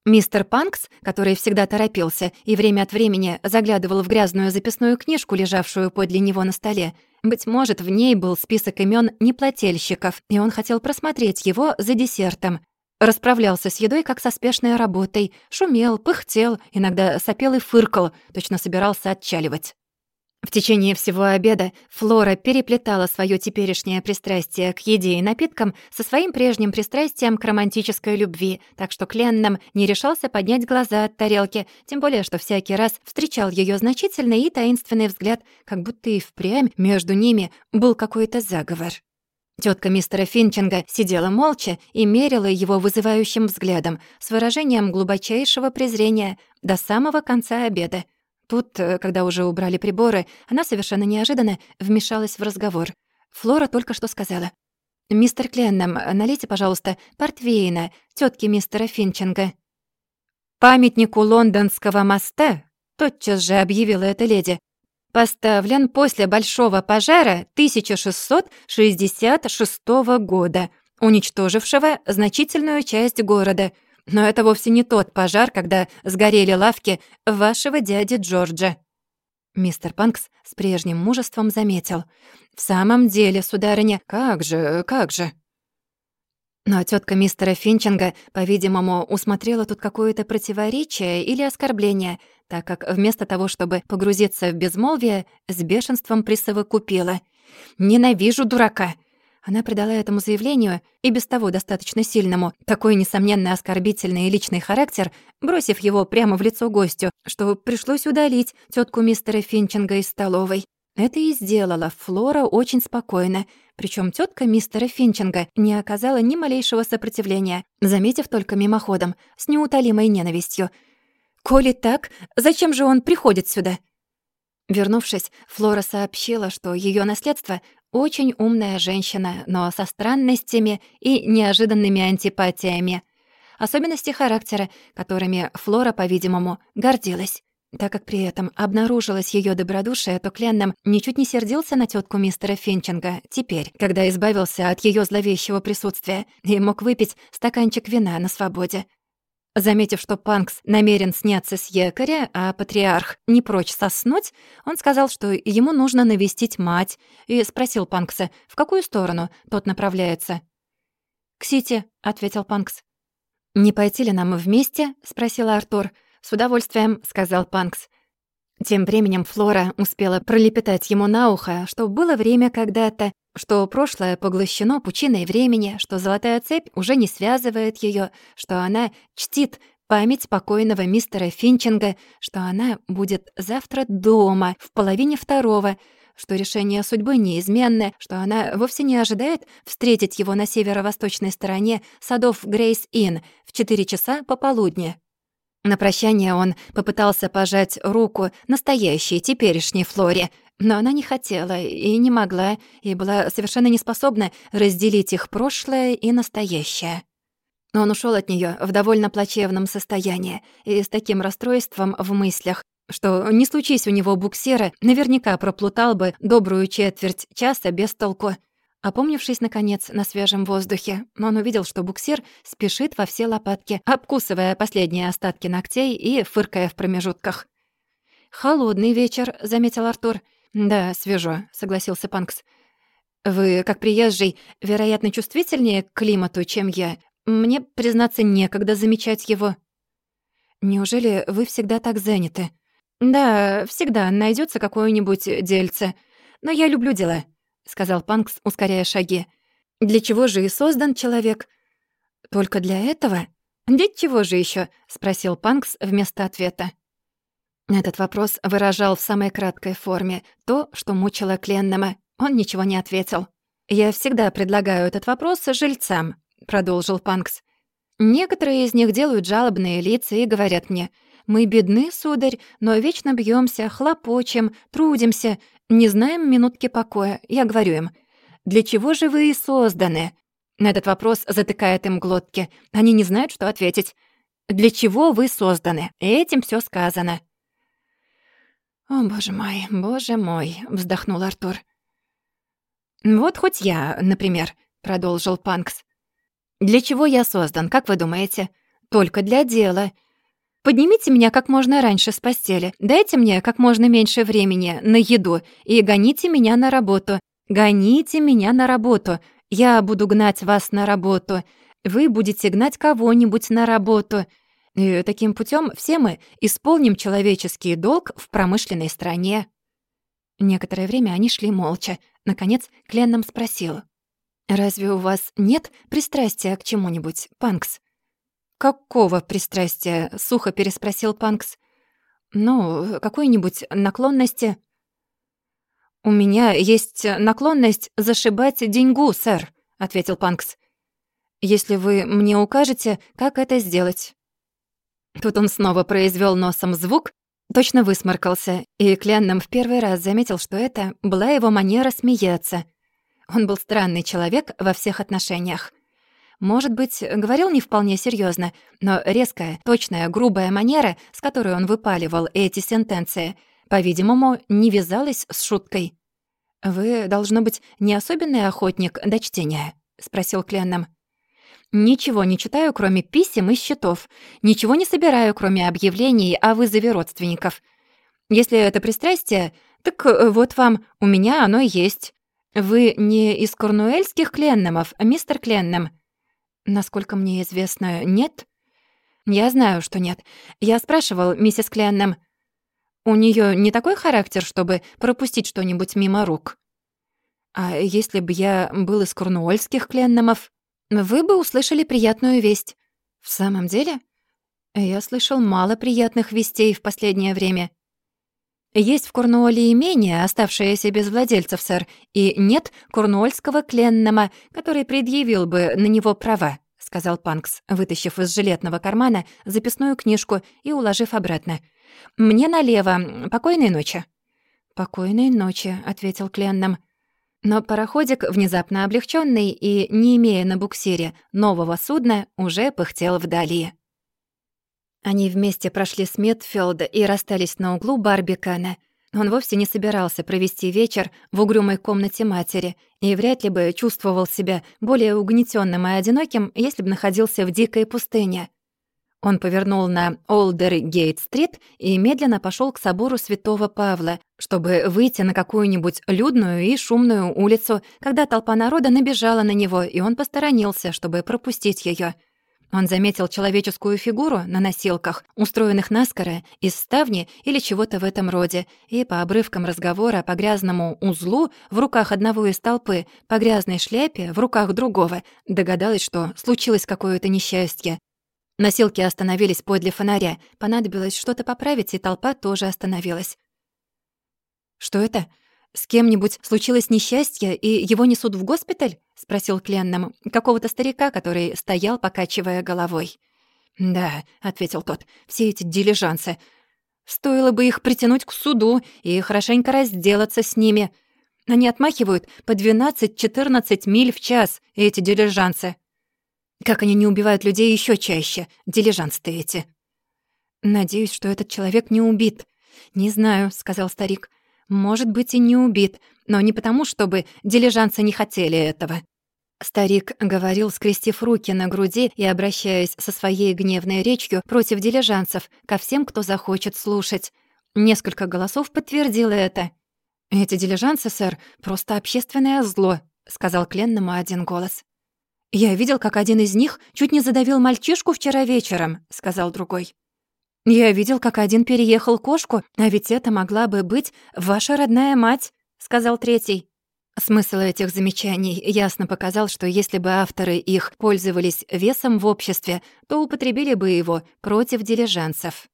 Мистер Панкс, который всегда торопился и время от времени заглядывал в грязную записную книжку, лежавшую подле него на столе, быть может, в ней был список имен неплательщиков, и он хотел просмотреть его за десертом. Расправлялся с едой, как со спешной работой, шумел, пыхтел, иногда сопел и фыркал, точно собирался отчаливать. В течение всего обеда Флора переплетала свое теперешнее пристрастие к еде и напиткам со своим прежним пристрастием к романтической любви, так что Кленном не решался поднять глаза от тарелки, тем более что всякий раз встречал ее значительный и таинственный взгляд, как будто и впрямь между ними был какой-то заговор. Тетка мистера Финчинга сидела молча и мерила его вызывающим взглядом с выражением глубочайшего презрения до самого конца обеда — Тут, э, когда уже убрали приборы, она совершенно неожиданно вмешалась в разговор. Флора только что сказала. «Мистер Кленном, налейте, пожалуйста, портвейна тетки мистера Финчинга». «Памятнику лондонского моста», — тотчас же объявила эта леди, «поставлен после Большого пожара 1666 года, уничтожившего значительную часть города — но это вовсе не тот пожар, когда сгорели лавки вашего дяди Джорджа». Мистер Панкс с прежним мужеством заметил. «В самом деле, сударыня, как же, как же?» Но тетка мистера Финчинга, по-видимому, усмотрела тут какое-то противоречие или оскорбление, так как вместо того, чтобы погрузиться в безмолвие, с бешенством присовокупила. «Ненавижу дурака! Она придала этому заявлению, и без того достаточно сильному, такой несомненно оскорбительный и личный характер, бросив его прямо в лицо гостю, что пришлось удалить тетку мистера Финчинга из столовой. Это и сделала Флора очень спокойно, причем тетка мистера Финчинга не оказала ни малейшего сопротивления, заметив только мимоходом, с неутолимой ненавистью. «Коли так, зачем же он приходит сюда?» Вернувшись, Флора сообщила, что ее наследство очень умная женщина, но со странностями и неожиданными антипатиями. Особенности характера, которыми Флора, по-видимому, гордилась. Так как при этом обнаружилось ее добродушие, то Кленном ничуть не сердился на тетку мистера Финчинга теперь, когда избавился от ее зловещего присутствия и мог выпить стаканчик вина на свободе. Заметив, что Панкс намерен сняться с якоря, а патриарх не прочь соснуть, он сказал, что ему нужно навестить мать, и спросил Панкса, в какую сторону тот направляется. «К Сити», — ответил Панкс. «Не пойти ли нам вместе?» — спросил Артур. «С удовольствием», — сказал Панкс. Тем временем Флора успела пролепетать ему на ухо, что было время когда-то, что прошлое поглощено пучиной времени, что золотая цепь уже не связывает ее, что она чтит память покойного мистера Финчинга, что она будет завтра дома в половине второго, что решение судьбы неизменное, что она вовсе не ожидает встретить его на северо-восточной стороне садов Грейс-Инн в четыре часа пополудни. На прощание он попытался пожать руку настоящей, теперешней Флоре — но она не хотела и не могла, и была совершенно не способна разделить их прошлое и настоящее. Он ушел от нее в довольно плачевном состоянии и с таким расстройством в мыслях, что, не случись у него буксира, наверняка проплутал бы добрую четверть часа без толку. Опомнившись, наконец, на свежем воздухе, он увидел, что буксир спешит во все лопатки, обкусывая последние остатки ногтей и фыркая в промежутках. «Холодный вечер», — заметил Артур, — «Да, свежо», — согласился Панкс. «Вы, как приезжий, вероятно, чувствительнее к климату, чем я. Мне, признаться, некогда замечать его». «Неужели вы всегда так заняты?» «Да, всегда найдется какое-нибудь дельце. Но я люблю дела», — сказал Панкс, ускоряя шаги. «Для чего же и создан человек?» «Только для этого?» «Для чего же еще? спросил Панкс вместо ответа. Этот вопрос выражал в самой краткой форме то, что мучило Кленнема. Он ничего не ответил. «Я всегда предлагаю этот вопрос жильцам», — продолжил Панкс. «Некоторые из них делают жалобные лица и говорят мне, «Мы бедны, сударь, но вечно бьемся, хлопочем, трудимся, не знаем минутки покоя». Я говорю им, «Для чего же вы и созданы?» На этот вопрос затыкает им глотки. Они не знают, что ответить. «Для чего вы созданы?» Этим все сказано. «О, боже мой, боже мой», — вздохнул Артур. «Вот хоть я, например», — продолжил Панкс. «Для чего я создан, как вы думаете? Только для дела. Поднимите меня как можно раньше с постели, дайте мне как можно меньше времени на еду и гоните меня на работу. Гоните меня на работу. Я буду гнать вас на работу. Вы будете гнать кого-нибудь на работу. И таким путем все мы исполним человеческий долг в промышленной стране». Некоторое время они шли молча. Наконец, Кленном спросил. «Разве у вас нет пристрастия к чему-нибудь, Панкс?» «Какого пристрастия?» — сухо переспросил Панкс. «Ну, какой-нибудь наклонности?» «У меня есть наклонность зашибать деньгу, сэр», — ответил Панкс. «Если вы мне укажете, как это сделать». Тут он снова произвел носом звук, точно высморкался, и Кленном в первый раз заметил, что это была его манера смеяться. Он был странный человек во всех отношениях. Может быть, говорил не вполне серьезно, но резкая, точная, грубая манера, с которой он выпаливал эти сентенции, по-видимому, не вязалась с шуткой. «Вы, должно быть, не особенный охотник до чтения?» — спросил Кленном. Ничего не читаю, кроме писем и счетов. Ничего не собираю, кроме объявлений о вызове родственников. Если это пристрастие, так э, вот вам, у меня оно есть. Вы не из корнуэльских Кленномов, мистер Кленном? Насколько мне известно, нет? Я знаю, что нет. Я спрашивал миссис Кленном. У нее не такой характер, чтобы пропустить что-нибудь мимо рук. А если бы я был из корнуольских кленномов, вы бы услышали приятную весть. В самом деле? Я слышал мало приятных вестей в последнее время. Есть в Корнуолле имение, оставшееся без владельцев, сэр, и нет корнуольского кленнома, который предъявил бы на него права», — сказал Панкс, вытащив из жилетного кармана записную книжку и уложив обратно. «Мне налево. Покойной ночи». «Покойной ночи», — ответил Кленном. Но пароходик, внезапно облегченный и не имея на буксире нового судна, уже пыхтел вдали. Они вместе прошли с Медфилда и расстались на углу Барбикана. Он вовсе не собирался провести вечер в угрюмой комнате матери и вряд ли бы чувствовал себя более угнетенным и одиноким, если бы находился в дикой пустыне. Он повернул на Олдер-Гейт-стрит и медленно пошел к собору Святого Павла, чтобы выйти на какую-нибудь людную и шумную улицу, когда толпа народа набежала на него, и он посторонился, чтобы пропустить ее. Он заметил человеческую фигуру на носилках, устроенных наскоро, из ставни или чего-то в этом роде, и по обрывкам разговора по грязному узлу в руках одного из толпы, по грязной шляпе в руках другого, догадалась, что случилось какое-то несчастье. Носилки остановились подле фонаря, понадобилось что-то поправить, и толпа тоже остановилась. «Что это?» «С кем-нибудь случилось несчастье, и его несут в госпиталь?» — спросил Кленном какого-то старика, который стоял, покачивая головой. «Да», — ответил тот, — «все эти дилижансы. Стоило бы их притянуть к суду и хорошенько разделаться с ними. Они отмахивают по 12-14 миль в час, эти дилижансы. Как они не убивают людей еще чаще, дилижансы-то эти?» «Надеюсь, что этот человек не убит». «Не знаю», — сказал старик. Может быть, и не убит, но не потому, чтобы дилижанцы не хотели этого. Старик говорил, скрестив руки на груди и обращаясь со своей гневной речью против дилижанцев ко всем, кто захочет слушать. Несколько голосов подтвердило это. «Эти дилижанцы, сэр, просто общественное зло», — сказал Кленному один голос. «Я видел, как один из них чуть не задавил мальчишку вчера вечером», — сказал другой. «Я видел, как один переехал кошку, а ведь это могла бы быть ваша родная мать», — сказал третий. Смысл этих замечаний ясно показал, что если бы авторы их пользовались весом в обществе, то употребили бы его против дилижанцев.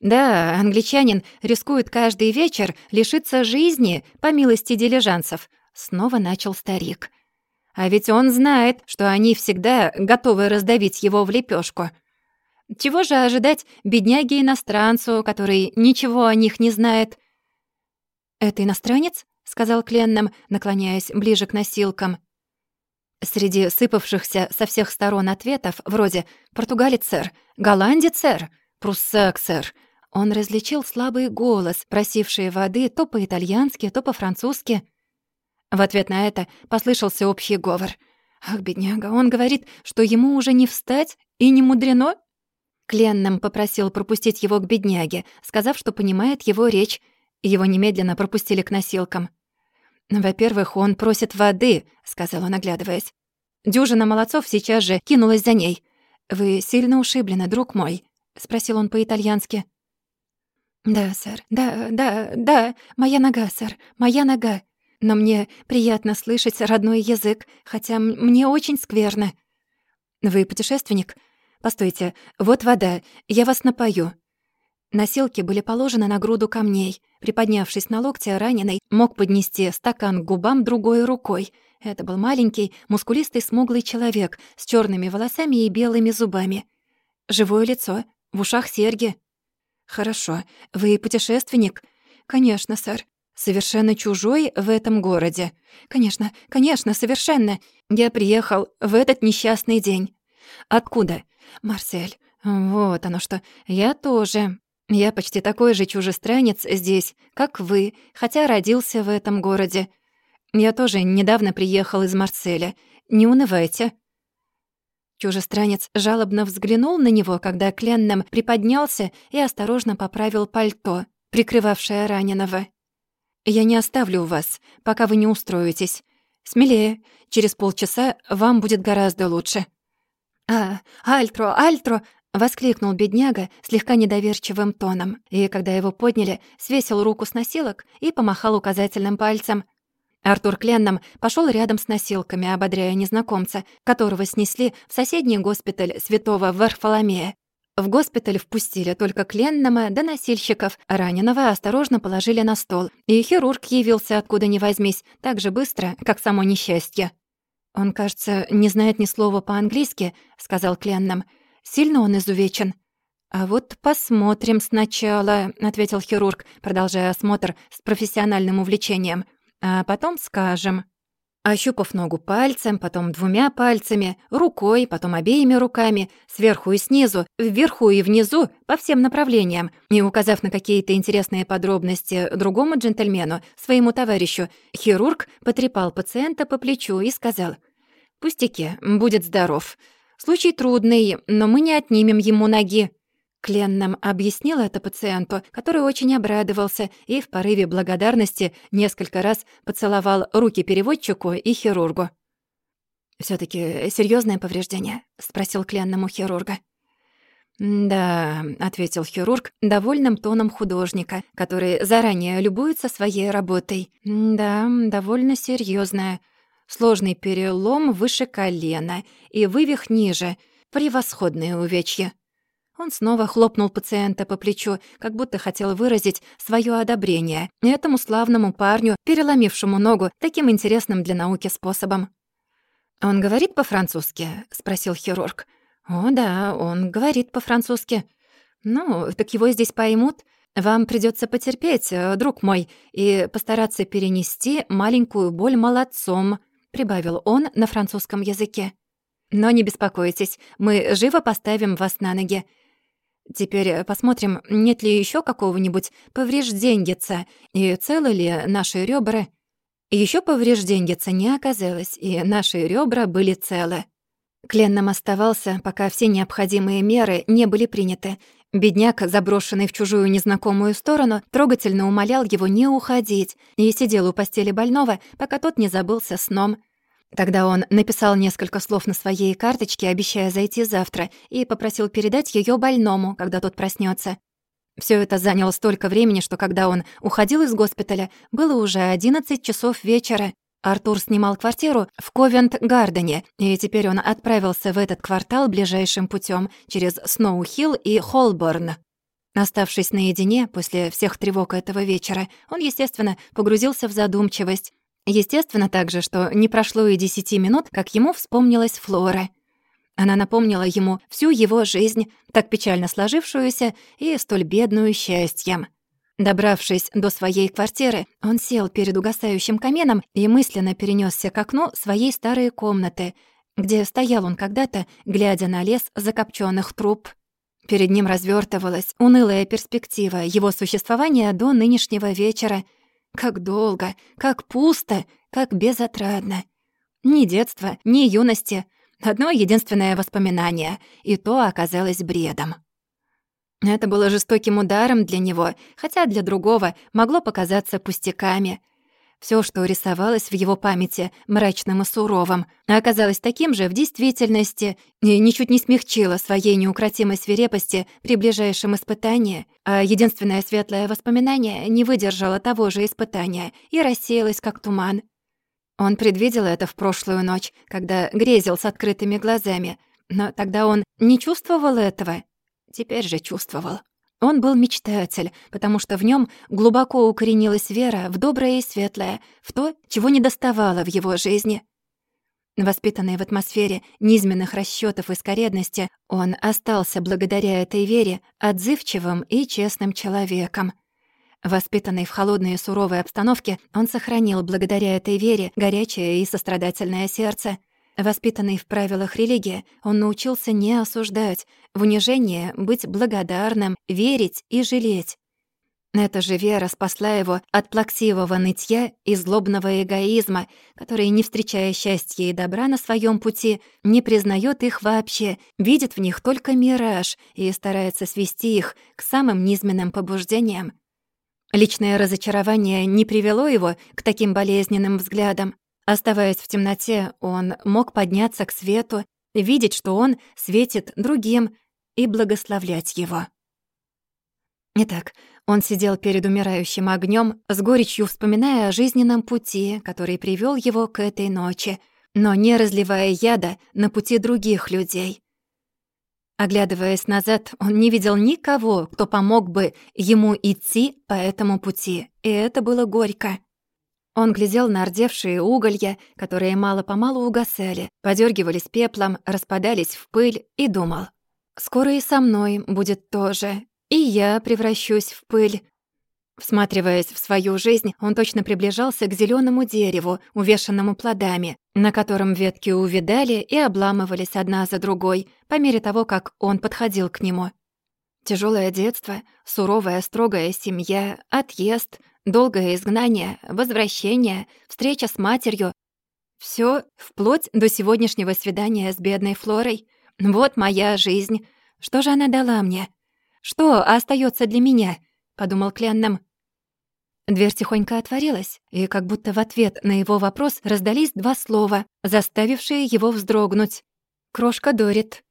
Да, англичанин рискует каждый вечер лишиться жизни по милости дилижанцев, снова начал старик. А ведь он знает, что они всегда готовы раздавить его в лепешку. Чего же ожидать бедняге-иностранцу, который ничего о них не знает? «Это иностранец?» — сказал Кленном, наклоняясь ближе к носилкам. Среди сыпавшихся со всех сторон ответов, вроде «Португалец, сэр», «Голландец, сэр», «Пруссак, сэр», он различил слабый голос, просивший воды то по-итальянски, то по-французски. В ответ на это послышался общий говор. «Ах, бедняга, он говорит, что ему уже не встать и не мудрено?» Кленном попросил пропустить его к бедняге, сказав, что понимает его речь. Его немедленно пропустили к носилкам. «Во-первых, он просит воды», — сказал он, оглядываясь. Дюжина молодцов сейчас же кинулась за ней. «Вы сильно ушиблены, друг мой?» — спросил он по-итальянски. «Да, сэр, да, да, да, моя нога, сэр, моя нога. Но мне приятно слышать родной язык, хотя мне очень скверно». «Вы путешественник?» «Постойте, вот вода, я вас напою». Носилки были положены на груду камней. Приподнявшись на локте, раненый мог поднести стакан к губам другой рукой. Это был маленький, мускулистый, смуглый человек с черными волосами и белыми зубами. Живое лицо, в ушах серьги. «Хорошо. Вы путешественник?» «Конечно, сэр. Совершенно чужой в этом городе?» «Конечно, конечно, совершенно. Я приехал в этот несчастный день». «Откуда?» «Марсель, вот оно что. Я тоже. Я почти такой же чужестранец здесь, как вы, хотя родился в этом городе. Я тоже недавно приехал из Марселя. Не унывайте». Чужестранец жалобно взглянул на него, когда Кленном приподнялся и осторожно поправил пальто, прикрывавшее раненого. «Я не оставлю вас, пока вы не устроитесь. Смелее, через полчаса вам будет гораздо лучше». «А, Альтро, Альтро!» — воскликнул бедняга слегка недоверчивым тоном, и, когда его подняли, свесил руку с носилок и помахал указательным пальцем. Артур Кленном пошел рядом с носилками, ободряя незнакомца, которого снесли в соседний госпиталь святого Варфоломея. В госпиталь впустили только Кленнама до носильщиков. Раненого осторожно положили на стол. И хирург явился откуда ни возьмись, так же быстро, как само несчастье. «Он, кажется, не знает ни слова по-английски», — сказал Кленнам. «Сильно он изувечен». «А вот посмотрим сначала», — ответил хирург, продолжая осмотр с профессиональным увлечением. «А потом скажем». Ощупав ногу пальцем, потом двумя пальцами, рукой, потом обеими руками, сверху и снизу, вверху и внизу, по всем направлениям, и указав на какие-то интересные подробности другому джентльмену, своему товарищу, хирург потрепал пациента по плечу и сказал «Пустяки, будет здоров. Случай трудный, но мы не отнимем ему ноги. Кленном объяснил это пациенту, который очень обрадовался и в порыве благодарности несколько раз поцеловал руки переводчику и хирургу. все таки серьезное повреждение?» — спросил Кленном у хирурга. «Да», — ответил хирург довольным тоном художника, который заранее любуется своей работой. «Да, довольно серьезная. Сложный перелом выше колена и вывих ниже. Превосходные увечья». Он снова хлопнул пациента по плечу, как будто хотел выразить свое одобрение этому славному парню, переломившему ногу таким интересным для науки способом. «Он говорит по-французски?» — спросил хирург. «О, да, он говорит по-французски». «Ну, так его здесь поймут. Вам придется потерпеть, друг мой, и постараться перенести маленькую боль молодцом», — прибавил он на французском языке. «Но не беспокойтесь, мы живо поставим вас на ноги. Теперь э, посмотрим, нет ли еще какого-нибудь поврежденьица и целы ли наши ребра. Еще поврежденьица не оказалось, и наши ребра были целы. Клен оставался, пока все необходимые меры не были приняты. Бедняк, заброшенный в чужую незнакомую сторону, трогательно умолял его не уходить и сидел у постели больного, пока тот не забылся сном — Тогда он написал несколько слов на своей карточке, обещая зайти завтра, и попросил передать ее больному, когда тот проснется. Все это заняло столько времени, что когда он уходил из госпиталя, было уже 11 часов вечера. Артур снимал квартиру в Ковент-Гардене, и теперь он отправился в этот квартал ближайшим путем через Сноу-Хилл и Холборн. Оставшись наедине после всех тревог этого вечера, он, естественно, погрузился в задумчивость, Естественно также, что не прошло и десяти минут, как ему вспомнилась Флора. Она напомнила ему всю его жизнь, так печально сложившуюся и столь бедную счастьем. Добравшись до своей квартиры, он сел перед угасающим камином и мысленно перенесся к окну своей старой комнаты, где стоял он когда-то, глядя на лес закопченных труб. Перед ним развертывалась унылая перспектива его существования до нынешнего вечера — как долго, как пусто, как безотрадно. Ни детства, ни юности. Одно единственное воспоминание, и то оказалось бредом. Это было жестоким ударом для него, хотя для другого могло показаться пустяками. Все, что рисовалось в его памяти мрачным и суровым, оказалось таким же в действительности и ничуть не смягчило своей неукротимой свирепости при ближайшем испытании, а единственное светлое воспоминание не выдержало того же испытания и рассеялось, как туман. Он предвидел это в прошлую ночь, когда грезил с открытыми глазами, но тогда он не чувствовал этого. Теперь же чувствовал. Он был мечтатель, потому что в нем глубоко укоренилась вера в доброе и светлое, в то, чего не доставало в его жизни. Воспитанный в атмосфере низменных расчётов и скоредности, он остался благодаря этой вере отзывчивым и честным человеком. Воспитанный в холодной и суровой обстановке, он сохранил благодаря этой вере горячее и сострадательное сердце — Воспитанный в правилах религии, он научился не осуждать, в унижении быть благодарным, верить и жалеть. Эта же вера спасла его от плаксивого нытья и злобного эгоизма, который, не встречая счастья и добра на своем пути, не признает их вообще, видит в них только мираж и старается свести их к самым низменным побуждениям. Личное разочарование не привело его к таким болезненным взглядам. Оставаясь в темноте, он мог подняться к свету, видеть, что он светит другим, и благословлять его. Итак, он сидел перед умирающим огнем, с горечью вспоминая о жизненном пути, который привел его к этой ночи, но не разливая яда на пути других людей. Оглядываясь назад, он не видел никого, кто помог бы ему идти по этому пути, и это было горько. Он глядел на ордевшие уголья, которые мало-помалу угасали, подергивались пеплом, распадались в пыль, и думал. «Скоро и со мной будет то же, и я превращусь в пыль». Всматриваясь в свою жизнь, он точно приближался к зеленому дереву, увешанному плодами, на котором ветки увидали и обламывались одна за другой, по мере того, как он подходил к нему. Тяжелое детство, суровая строгая семья, отъезд, долгое изгнание, возвращение, встреча с матерью — все вплоть до сегодняшнего свидания с бедной Флорой. Вот моя жизнь. Что же она дала мне? Что остается для меня? подумал Кленном. Дверь тихонько отворилась, и как будто в ответ на его вопрос раздались два слова, заставившие его вздрогнуть. «Крошка Дорит».